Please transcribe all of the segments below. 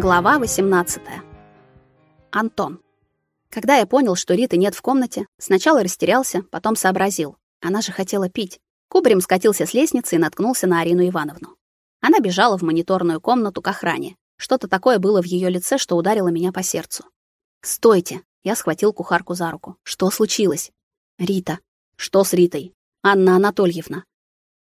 Глава 18. Антон. Когда я понял, что Риты нет в комнате, сначала растерялся, потом сообразил. Она же хотела пить. Кубарем скатился с лестницы и наткнулся на Арину Ивановну. Она бежала в мониторную комнату к охране. Что-то такое было в ее лице, что ударило меня по сердцу. "Стойте", я схватил кухарку за руку. "Что случилось?" "Рита". "Что с Ритой?" "Анна Анатольевна".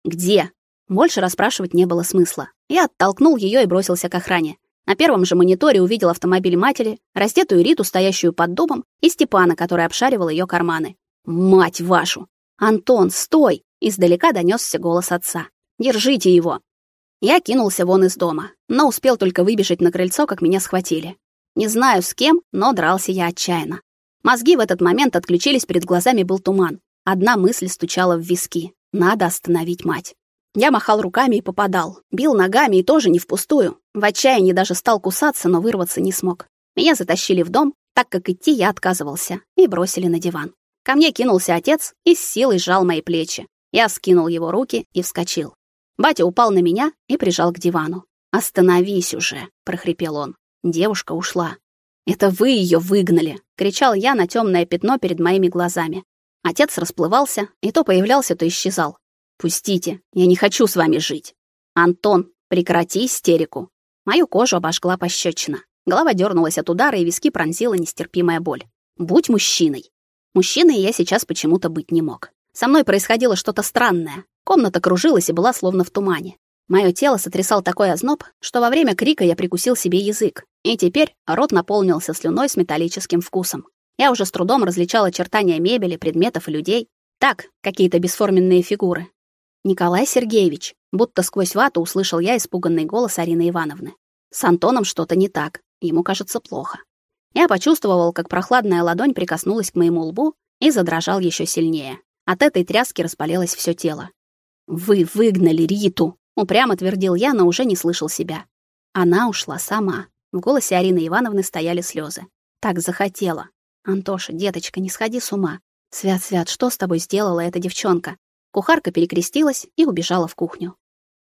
"Где?" Больше расспрашивать не было смысла. Я оттолкнул ее и бросился к охране. На первом же мониторе увидел автомобиль матери, раздетую Риту, стоящую под дубом, и Степана, который обшаривал ее карманы. Мать вашу! Антон, стой! Издалека донесся голос отца. Держите его. Я кинулся вон из дома, но успел только выбежать на крыльцо, как меня схватили. Не знаю с кем, но дрался я отчаянно. Мозги в этот момент отключились, перед глазами был туман. Одна мысль стучала в виски: надо остановить мать. Я махал руками и попадал, бил ногами и тоже не впустую. В отчаянии даже стал кусаться, но вырваться не смог. Меня затащили в дом, так как идти я отказывался, и бросили на диван. Ко мне кинулся отец и с силой сжал мои плечи. Я скинул его руки и вскочил. Батя упал на меня и прижал к дивану. "Остановись уже", прохрипел он. Девушка ушла. "Это вы ее выгнали", кричал я на темное пятно перед моими глазами. Отец расплывался, и то появлялся, то исчезал. Пустите, я не хочу с вами жить. Антон, прекрати истерику. Мою кожу обожгла пощечина. Голова дернулась от удара, и виски пронзила нестерпимая боль. Будь мужчиной. Мужчиной я сейчас почему-то быть не мог. Со мной происходило что-то странное. Комната кружилась и была словно в тумане. Моё тело сотрясал такой озноб, что во время крика я прикусил себе язык, и теперь рот наполнился слюной с металлическим вкусом. Я уже с трудом различал очертания мебели, предметов и людей. Так, какие-то бесформенные фигуры. Николай Сергеевич, будто сквозь вату услышал я испуганный голос Арины Ивановны. С Антоном что-то не так. Ему кажется плохо. Я почувствовал, как прохладная ладонь прикоснулась к моему лбу и задрожал еще сильнее. От этой тряски распалилось все тело. Вы выгнали Риту, упрямо твердил я, но уже не слышал себя. Она ушла сама. В голосе Арины Ивановны стояли слезы. Так захотела. Антоша, деточка, не сходи с ума. Свят, свят, что с тобой сделала эта девчонка? Кухарка перекрестилась и убежала в кухню.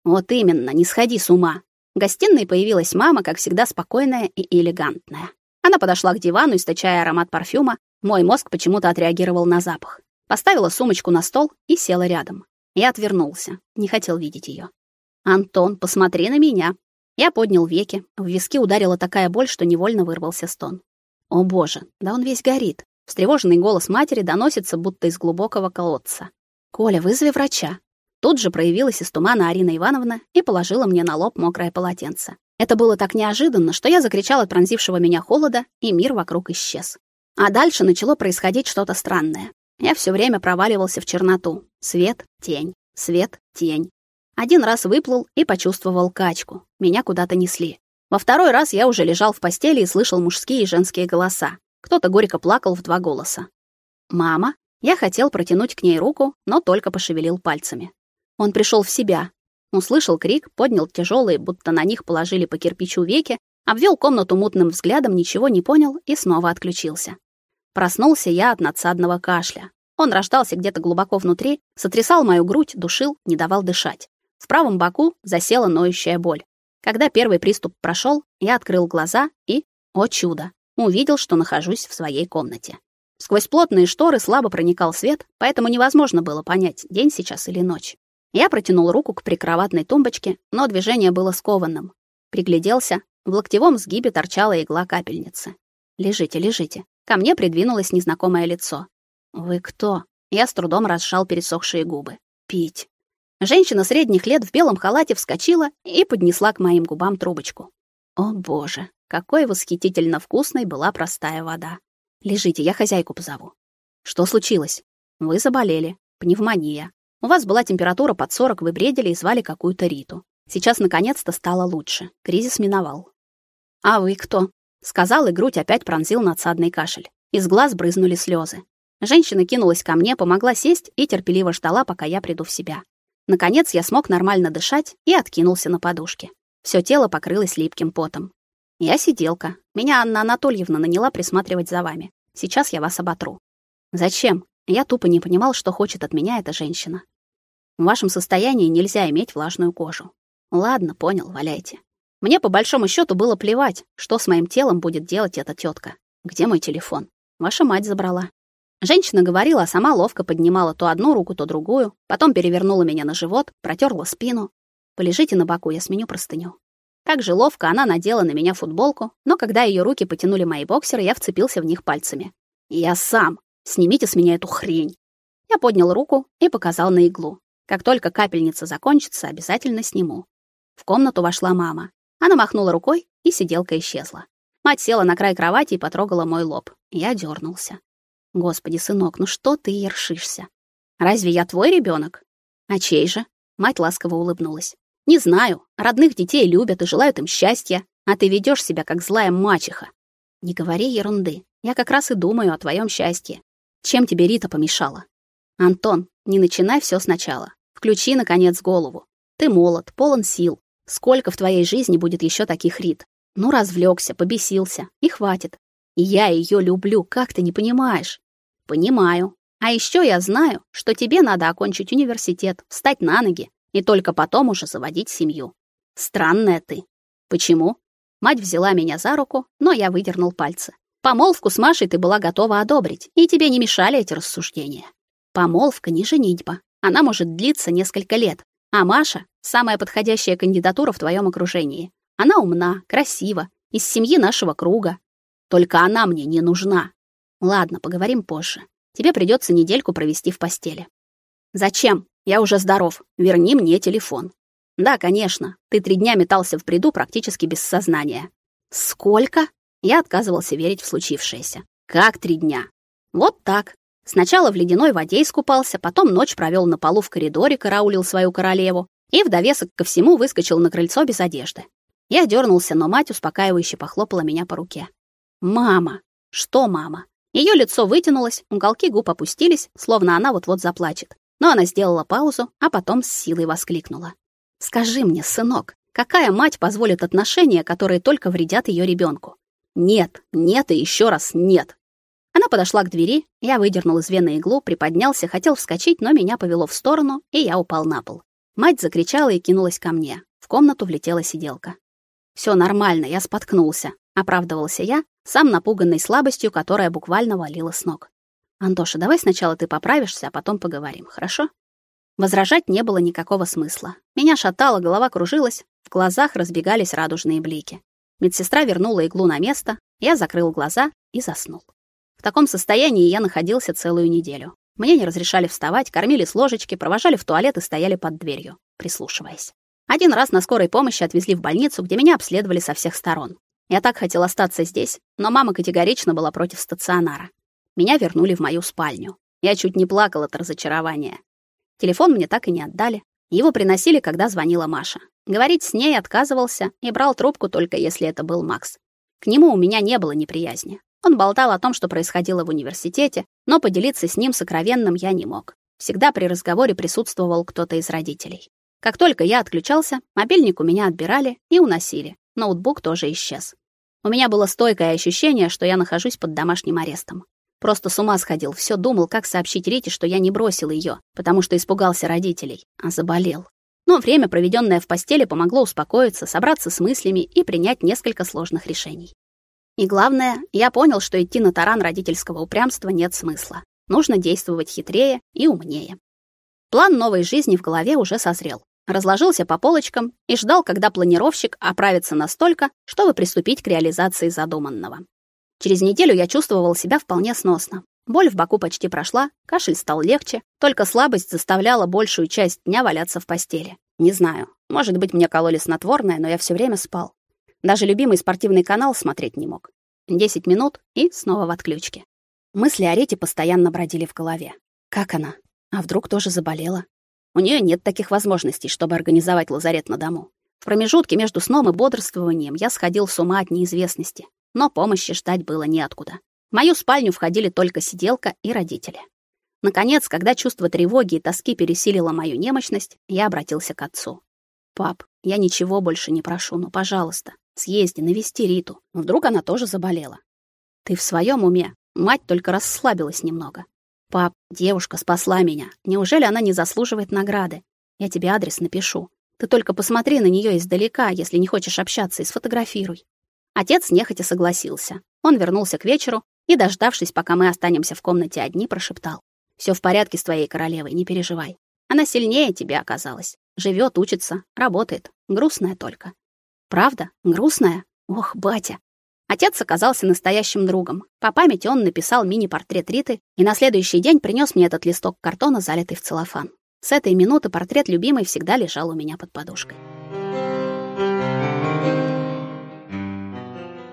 Вот именно, не сходи с ума. В гостиной появилась мама, как всегда спокойная и элегантная. Она подошла к дивану, источая аромат парфюма. Мой мозг почему-то отреагировал на запах. Поставила сумочку на стол и села рядом. Я отвернулся, не хотел видеть ее. Антон, посмотри на меня. Я поднял веки. В виски ударила такая боль, что невольно вырвался стон. О, боже, да он весь горит. Встревоженный голос матери доносится будто из глубокого колодца. Коля, вызови врача. Тут же проявилась из тумана Арина Ивановна и положила мне на лоб мокрое полотенце. Это было так неожиданно, что я закричал от пронзившего меня холода, и мир вокруг исчез. А дальше начало происходить что-то странное. Я все время проваливался в черноту. Свет, тень, свет, тень. Один раз выплыл и почувствовал качку. Меня куда-то несли. Во второй раз я уже лежал в постели и слышал мужские и женские голоса. Кто-то горько плакал в два голоса. Мама, я хотел протянуть к ней руку, но только пошевелил пальцами. Он пришел в себя. Услышал крик, поднял тяжелые, будто на них положили по кирпичу веки, обвел комнату мутным взглядом, ничего не понял и снова отключился. Проснулся я от надсадного кашля. Он рождался где-то глубоко внутри, сотрясал мою грудь, душил, не давал дышать. В правом боку засела ноющая боль. Когда первый приступ прошел, я открыл глаза и, о чудо, увидел, что нахожусь в своей комнате. Сквозь плотные шторы слабо проникал свет, поэтому невозможно было понять, день сейчас или ночь. Я протянул руку к прикроватной тумбочке, но движение было скованным. Пригляделся, в локтевом сгибе торчала игла капельницы. «Лежите, лежите». Ко мне придвинулось незнакомое лицо. «Вы кто?» Я с трудом разжал пересохшие губы. «Пить». Женщина средних лет в белом халате вскочила и поднесла к моим губам трубочку. О, боже, какой восхитительно вкусной была простая вода. Лежите, я хозяйку позову. Что случилось? Вы заболели. Пневмония. У вас была температура под 40, вы бредили и звали какую-то Риту. Сейчас наконец-то стало лучше. Кризис миновал. А вы кто? сказал, и грудь опять пронзил надсадный кашель. Из глаз брызнули слезы. Женщина кинулась ко мне, помогла сесть и терпеливо ждала, пока я приду в себя. Наконец я смог нормально дышать и откинулся на подушке. Всё тело покрылось липким потом. Я сиделка. Меня Анна Анатольевна наняла присматривать за вами. Сейчас я вас оботру. Зачем? Я тупо не понимал, что хочет от меня эта женщина. В вашем состоянии нельзя иметь влажную кожу. Ладно, понял, валяйте. Мне по большому счету было плевать, что с моим телом будет делать эта тетка. Где мой телефон? Ваша мать забрала. Женщина говорила, а сама ловко поднимала то одну руку, то другую, потом перевернула меня на живот, протерла спину. Полежите на боку, я сменю простыню. Так же ловко она надела на меня футболку, но когда ее руки потянули мои боксеры, я вцепился в них пальцами. Я сам. Снимите с меня эту хрень. Я поднял руку и показал на иглу. Как только капельница закончится, обязательно сниму. В комнату вошла мама. Она махнула рукой, и сиделка исчезла. Мать села на край кровати и потрогала мой лоб. Я дернулся. Господи, сынок, ну что ты ершишься? Разве я твой ребенок? А чей же? Мать ласково улыбнулась. Не знаю. Родных детей любят и желают им счастья, а ты ведешь себя как злая мачеха. Не говори ерунды. Я как раз и думаю о твоем счастье. Чем тебе Рита помешала? Антон, не начинай все сначала. Включи наконец голову. Ты молод, полон сил. Сколько в твоей жизни будет еще таких Рит? Ну развлекся, побесился, и хватит. Я ее люблю, как ты не понимаешь? Понимаю. А еще я знаю, что тебе надо окончить университет, встать на ноги и только потом уже заводить семью. Странная ты. Почему? Мать взяла меня за руку, но я выдернул пальцы. Помолвку с Машей ты была готова одобрить, и тебе не мешали эти рассуждения. Помолвка не женитьба. Она может длиться несколько лет. А Маша самая подходящая кандидатура в твоем окружении. Она умна, красива, из семьи нашего круга. Только она мне не нужна. Ладно, поговорим позже. Тебе придется недельку провести в постели. Зачем? Я уже здоров. Верни мне телефон. Да, конечно. Ты три дня метался в бреду практически без сознания. Сколько? Я отказывался верить в случившееся. Как три дня? Вот так. Сначала в ледяной воде искупался, потом ночь провел на полу в коридоре, караулил свою королеву, и в довесок ко всему выскочил на крыльцо без одежды. Я дернулся, но мать успокаивающе похлопала меня по руке. «Мама!» «Что, мама?» Ее лицо вытянулось, уголки губ опустились, словно она вот-вот заплачет. Но она сделала паузу, а потом с силой воскликнула. «Скажи мне, сынок, какая мать позволит отношения, которые только вредят ее ребенку? Нет, нет и еще раз нет. Она подошла к двери, я выдернул из вены иглу, приподнялся, хотел вскочить, но меня повело в сторону, и я упал на пол. Мать закричала и кинулась ко мне. В комнату влетела сиделка. Все нормально, я споткнулся, оправдывался я, сам напуганный слабостью, которая буквально валила с ног. Антоша, давай сначала ты поправишься, а потом поговорим, хорошо? Возражать не было никакого смысла. Меня шатало, голова кружилась, в глазах разбегались радужные блики. Медсестра вернула иглу на место, я закрыл глаза и заснул. В таком состоянии я находился целую неделю. Мне не разрешали вставать, кормили с ложечки, провожали в туалет и стояли под дверью, прислушиваясь. Один раз на скорой помощи отвезли в больницу, где меня обследовали со всех сторон. Я так хотел остаться здесь, но мама категорично была против стационара. Меня вернули в мою спальню. Я чуть не плакал от разочарования. Телефон мне так и не отдали. Его приносили, когда звонила Маша. Говорить с ней отказывался и брал трубку только если это был Макс. К нему у меня не было неприязни. Он болтал о том, что происходило в университете, но поделиться с ним сокровенным я не мог. Всегда при разговоре присутствовал кто-то из родителей. Как только я отключался, мобильник у меня отбирали и уносили. Ноутбук тоже исчез. У меня было стойкое ощущение, что я нахожусь под домашним арестом. Просто с ума сходил, все думал, как сообщить Рите, что я не бросил ее, потому что испугался родителей, а заболел. Но время, проведенное в постели, помогло успокоиться, собраться с мыслями и принять несколько сложных решений. И главное, я понял, что идти на таран родительского упрямства нет смысла. Нужно действовать хитрее и умнее. План новой жизни в голове уже созрел. Разложился по полочкам и ждал, когда планировщик оправится настолько, чтобы приступить к реализации задуманного. Через неделю я чувствовал себя вполне сносно. Боль в боку почти прошла, кашель стал легче, только слабость заставляла большую часть дня валяться в постели. Не знаю, может быть, мне кололи снотворное, но я все время спал. Даже любимый спортивный канал смотреть не мог. Десять минут и снова в отключке. Мысли о Рете постоянно бродили в голове. Как она? А вдруг тоже заболела? У нее нет таких возможностей, чтобы организовать лазарет на дому. В промежутке между сном и бодрствованием я сходил с ума от неизвестности, но помощи ждать было неоткуда. В мою спальню входили только сиделка и родители. Наконец, когда чувство тревоги и тоски пересилило мою немощность, я обратился к отцу. «Пап, я ничего больше не прошу, но, пожалуйста, Съезди, навести Риту. Вдруг она тоже заболела. Ты в своем уме? Мать только расслабилась немного. Пап, девушка спасла меня. Неужели она не заслуживает награды? Я тебе адрес напишу. Ты только посмотри на нее издалека, если не хочешь общаться, и сфотографируй. Отец нехотя согласился. Он вернулся к вечеру и, дождавшись, пока мы останемся в комнате одни, прошептал: "Все в порядке с твоей королевой, не переживай. Она сильнее тебя оказалась. Живет, учится, работает. Грустная только". Правда? Грустная? Ох, батя. Отец оказался настоящим другом. По памяти он написал мини-портрет Риты и на следующий день принес мне этот листок картона, залитый в целлофан. С этой минуты портрет любимой всегда лежал у меня под подушкой.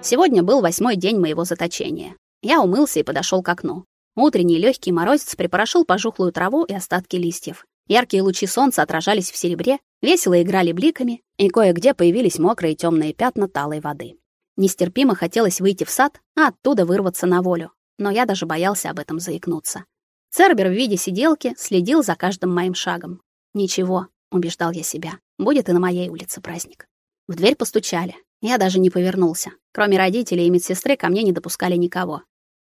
Сегодня был восьмой день моего заточения. Я умылся и подошел к окну. Утренний легкий морозец припорошил пожухлую траву и остатки листьев. Яркие лучи солнца отражались в серебре, весело играли бликами, и кое-где появились мокрые темные пятна талой воды. Нестерпимо хотелось выйти в сад, а оттуда вырваться на волю, но я даже боялся об этом заикнуться. Цербер в виде сиделки следил за каждым моим шагом. «Ничего», — убеждал я себя, — «будет и на моей улице праздник». В дверь постучали. Я даже не повернулся. Кроме родителей и медсестры ко мне не допускали никого.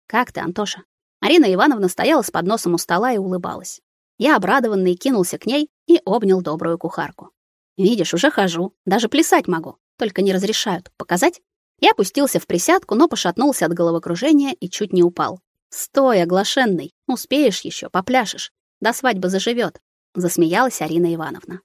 «Как ты, Антоша?» Арина Ивановна стояла с подносом у стола и улыбалась. Я, обрадованный, кинулся к ней и обнял добрую кухарку. «Видишь, уже хожу, даже плясать могу, только не разрешают. Показать?» Я опустился в присядку, но пошатнулся от головокружения и чуть не упал. «Стой, оглашенный, успеешь еще, попляшешь. До свадьбы заживет. засмеялась Арина Ивановна.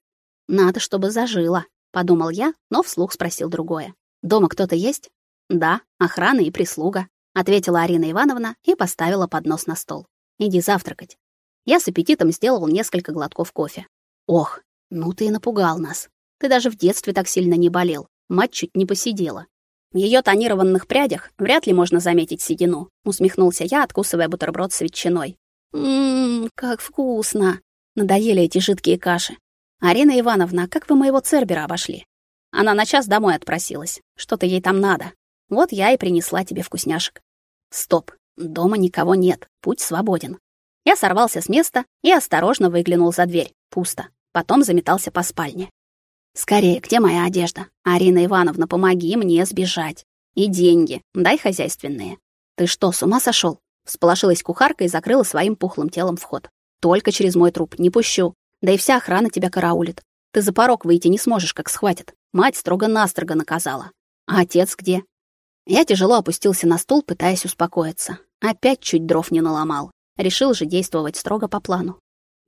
«Надо, чтобы зажила», — подумал я, но вслух спросил другое. «Дома кто-то есть?» «Да, охрана и прислуга», — ответила Арина Ивановна и поставила поднос на стол. «Иди завтракать». Я с аппетитом сделал несколько глотков кофе. «Ох, ну ты и напугал нас. Ты даже в детстве так сильно не болел. Мать чуть не посидела. В ее тонированных прядях вряд ли можно заметить седину, усмехнулся я, откусывая бутерброд с ветчиной. Ммм, как вкусно. Надоели эти жидкие каши. Арина Ивановна, как вы моего Цербера обошли? Она на час домой отпросилась. Что-то ей там надо. Вот я и принесла тебе вкусняшек. Стоп. Дома никого нет. Путь свободен. Я сорвался с места и осторожно выглянул за дверь. Пусто. Потом заметался по спальне. Скорее, где моя одежда? Арина Ивановна, помоги мне сбежать. И деньги. Дай хозяйственные. Ты что, с ума сошел? Всполошилась кухарка и закрыла своим пухлым телом вход. Только через мой труп не пущу. Да и вся охрана тебя караулит. Ты за порог выйти не сможешь, как схватят. Мать строго-настрого наказала. А отец где? Я тяжело опустился на стул, пытаясь успокоиться. Опять чуть дров не наломал. Решил же действовать строго по плану.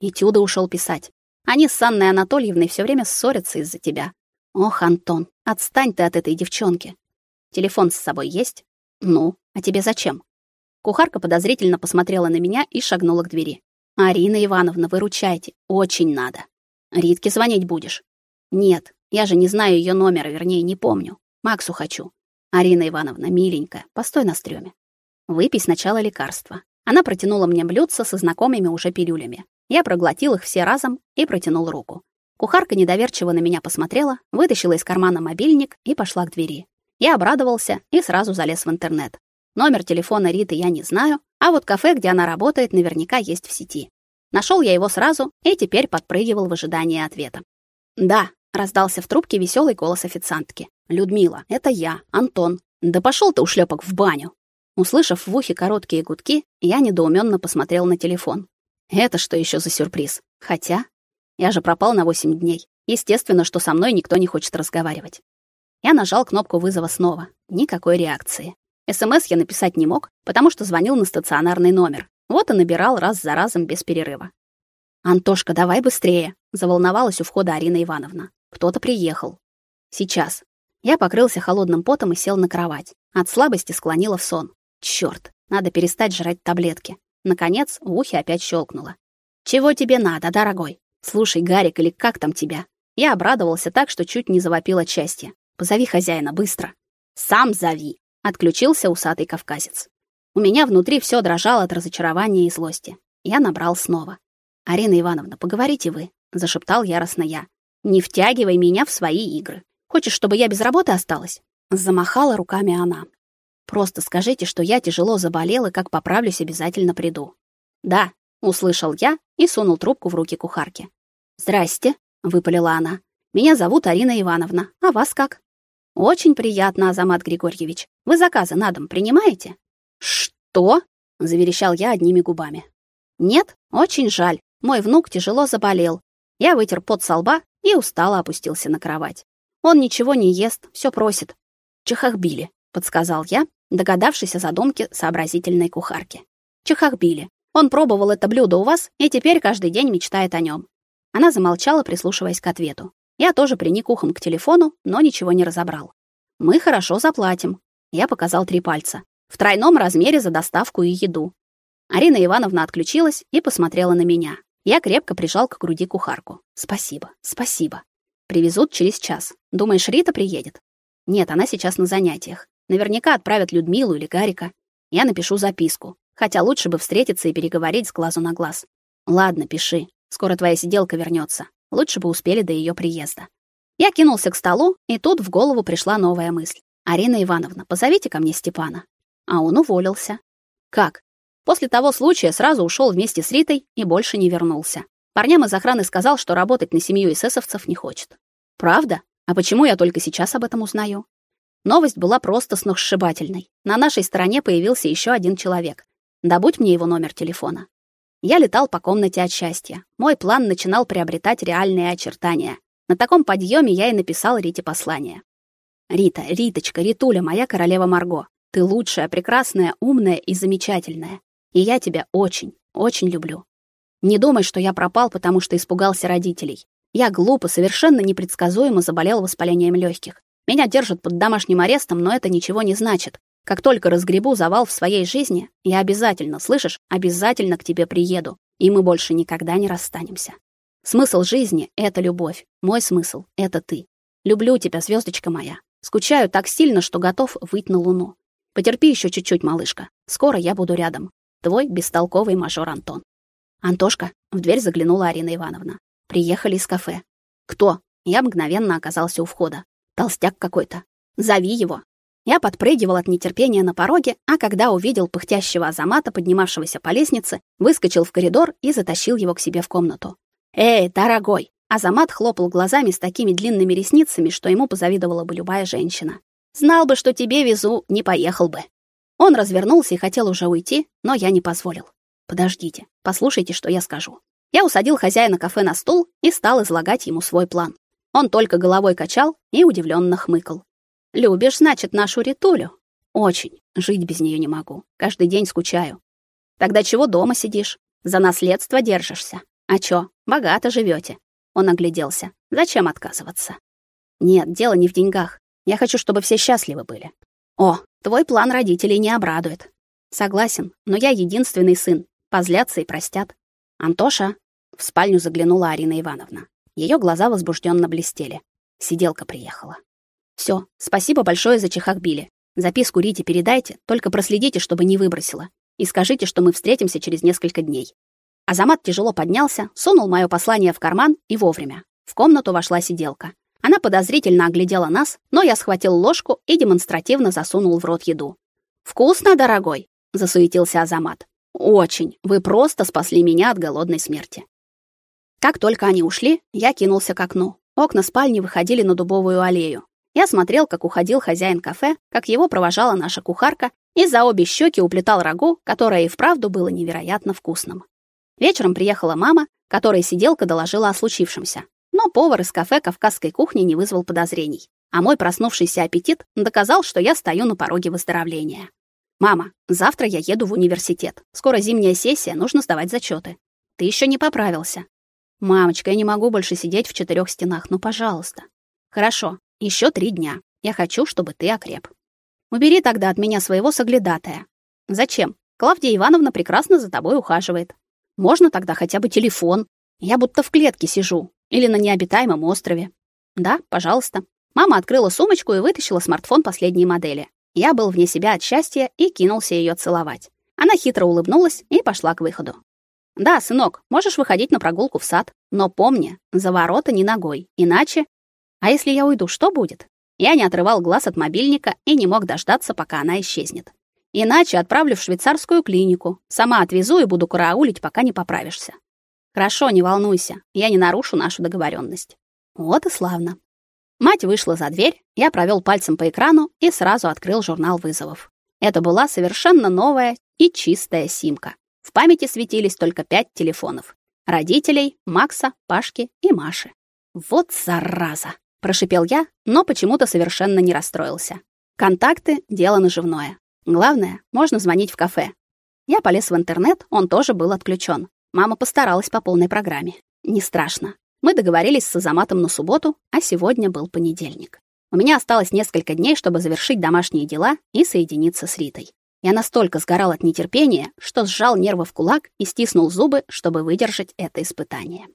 Этюды ушел писать. Они с Анной Анатольевной все время ссорятся из-за тебя. Ох, Антон, отстань ты от этой девчонки. Телефон с собой есть? Ну, а тебе зачем? Кухарка подозрительно посмотрела на меня и шагнула к двери. Арина Ивановна, выручайте, очень надо. Ритке звонить будешь? Нет, я же не знаю ее номера, вернее, не помню. Максу хочу. Арина Ивановна, миленькая, постой на стрёме. Выпей сначала лекарство. Она протянула мне блюдце со знакомыми уже пилюлями. Я проглотил их все разом и протянул руку. Кухарка недоверчиво на меня посмотрела, вытащила из кармана мобильник и пошла к двери. Я обрадовался и сразу залез в интернет. Номер телефона Риты я не знаю, а вот кафе, где она работает, наверняка есть в сети. Нашел я его сразу и теперь подпрыгивал в ожидании ответа. «Да», — раздался в трубке веселый голос официантки. «Людмила, это я, Антон. Да пошел ты, ушлепок, в баню!» Услышав в ухе короткие гудки, я недоуменно посмотрел на телефон. Это что еще за сюрприз? Хотя я же пропал на 8 дней. Естественно, что со мной никто не хочет разговаривать. Я нажал кнопку вызова снова. Никакой реакции. СМС я написать не мог, потому что звонил на стационарный номер. Вот и набирал раз за разом без перерыва. Антошка, давай быстрее, заволновалась у входа Арина Ивановна. Кто-то приехал. Сейчас. Я покрылся холодным потом и сел на кровать. От слабости склонила в сон. Чёрт, надо перестать жрать таблетки. Наконец, в ухе опять щелкнуло. «Чего тебе надо, дорогой? Слушай, Гарик, или как там тебя?» Я обрадовался так, что чуть не завопил от счастья. «Позови хозяина, быстро!» «Сам зови!» — отключился усатый кавказец. У меня внутри все дрожало от разочарования и злости. Я набрал снова. «Арина Ивановна, поговорите вы», — зашептал яростно я. «Не втягивай меня в свои игры. Хочешь, чтобы я без работы осталась?» Замахала руками она. Просто скажите, что я тяжело заболел и как поправлюсь, обязательно приду. Да, услышал я и сунул трубку в руки кухарки. Здрасте, выпалила она. Меня зовут Арина Ивановна. А вас как? Очень приятно, Азамат Григорьевич. Вы заказы на дом принимаете? Что? заверещал я одними губами. Нет, очень жаль. Мой внук тяжело заболел. Я вытер пот со лба и устало опустился на кровать. Он ничего не ест, все просит. Чехахбили, подсказал я, догадавшись о задумке сообразительной кухарки. Чехахбили. Он пробовал это блюдо у вас и теперь каждый день мечтает о нем. Она замолчала, прислушиваясь к ответу. Я тоже приник ухом к телефону, но ничего не разобрал. Мы хорошо заплатим. Я показал три пальца. В тройном размере за доставку и еду. Арина Ивановна отключилась и посмотрела на меня. Я крепко прижал к груди кухарку. Спасибо, спасибо. Привезут через час. Думаешь, Рита приедет? Нет, она сейчас на занятиях. Наверняка отправят Людмилу или Гарика. Я напишу записку. Хотя лучше бы встретиться и переговорить с глазу на глаз. Ладно, пиши. Скоро твоя сиделка вернется. Лучше бы успели до ее приезда. Я кинулся к столу, и тут в голову пришла новая мысль. Арина Ивановна, позовите ко мне Степана. А он уволился. Как? После того случая сразу ушел вместе с Ритой и больше не вернулся. Парням из охраны сказал, что работать на семью эсэсовцев не хочет. Правда? А почему я только сейчас об этом узнаю? Новость была просто сногсшибательной. На нашей стороне появился еще один человек. Добудь мне его номер телефона. Я летал по комнате от счастья. Мой план начинал приобретать реальные очертания. На таком подъеме я и написал Рите послание. Рита, Риточка, Ритуля, моя королева Марго. Ты лучшая, прекрасная, умная и замечательная. И я тебя очень, очень люблю. Не думай, что я пропал, потому что испугался родителей. Я глупо, совершенно непредсказуемо заболел воспалением легких. Меня держат под домашним арестом, но это ничего не значит. Как только разгребу завал в своей жизни, я обязательно, слышишь, обязательно к тебе приеду, и мы больше никогда не расстанемся. Смысл жизни это любовь. Мой смысл это ты. Люблю тебя, звездочка моя. Скучаю так сильно, что готов выйти на луну. Потерпи еще чуть-чуть, малышка. Скоро я буду рядом. Твой бестолковый мажор Антон. Антошка, в дверь заглянула Арина Ивановна. Приехали из кафе. Кто? Я мгновенно оказался у входа. Толстяк какой-то. Зови его, я подпрыгивал от нетерпения на пороге, а когда увидел пыхтящего Азамата, поднимавшегося по лестнице, выскочил в коридор и затащил его к себе в комнату. «Эй, дорогой!» Азамат хлопал глазами с такими длинными ресницами, что ему позавидовала бы любая женщина. «Знал бы, что тебе везу, не поехал бы». Он развернулся и хотел уже уйти, но я не позволил. «Подождите, послушайте, что я скажу». Я усадил хозяина кафе на стул и стал излагать ему свой план. Он только головой качал и удивленно хмыкал. Любишь, значит, нашу Ритулю? Очень. Жить без нее не могу. Каждый день скучаю. Тогда чего дома сидишь? За наследство держишься? А чё, богато живете? Он огляделся. Зачем отказываться? Нет, дело не в деньгах. Я хочу, чтобы все счастливы были. О, твой план родителей не обрадует. Согласен, но я единственный сын. Позлятся и простят. Антоша в спальню заглянула Арина Ивановна. Ее глаза возбужденно блестели. Сиделка приехала. Все, спасибо большое за чехахбили. Записку Рите передайте, только проследите, чтобы не выбросила. И скажите, что мы встретимся через несколько дней. Азамат тяжело поднялся, сунул мое послание в карман и вовремя. В комнату вошла сиделка. Она подозрительно оглядела нас, но я схватил ложку и демонстративно засунул в рот еду. «Вкусно, дорогой!» — засуетился Азамат. «Очень. Вы просто спасли меня от голодной смерти». Как только они ушли, я кинулся к окну. Окна спальни выходили на дубовую аллею. Я смотрел, как уходил хозяин кафе, как его провожала наша кухарка, и за обе щеки уплетал рагу, которое и вправду было невероятно вкусным. Вечером приехала мама, которой сиделка доложила о случившемся. Повар из кафе кавказской кухни не вызвал подозрений, а мой проснувшийся аппетит доказал, что я стою на пороге выздоровления. Мама, завтра я еду в университет. Скоро зимняя сессия, нужно сдавать зачеты. Ты еще не поправился. Мамочка, я не могу больше сидеть в четырех стенах, ну, пожалуйста. Хорошо, еще три дня. Я хочу, чтобы ты окреп. Убери тогда от меня своего соглядатая. Зачем? Клавдия Ивановна прекрасно за тобой ухаживает. Можно тогда хотя бы телефон. Я будто в клетке сижу или на необитаемом острове. Да, пожалуйста. Мама открыла сумочку и вытащила смартфон последней модели. Я был вне себя от счастья и кинулся ее целовать. Она хитро улыбнулась и пошла к выходу. Да, сынок, можешь выходить на прогулку в сад, но помни, за ворота не ногой, иначе а если я уйду, что будет? Я не отрывал глаз от мобильника и не мог дождаться, пока она исчезнет. Иначе отправлю в швейцарскую клинику. Сама отвезу и буду караулить, пока не поправишься. Хорошо, не волнуйся. Я не нарушу нашу договоренность. Вот и славно. Мать вышла за дверь, я провел пальцем по экрану и сразу открыл журнал вызовов. Это была совершенно новая и чистая симка. В памяти светились только пять телефонов. Родителей Макса, Пашки и Маши. Вот зараза, прошипел я, но почему-то совершенно не расстроился. Контакты дело наживное. Главное, можно звонить в кафе. Я полез в интернет, он тоже был отключен. Мама постаралась по полной программе. Не страшно. Мы договорились с Азаматом на субботу, а сегодня был понедельник. У меня осталось несколько дней, чтобы завершить домашние дела и соединиться с Ритой. Я настолько сгорал от нетерпения, что сжал нервы в кулак и стиснул зубы, чтобы выдержать это испытание.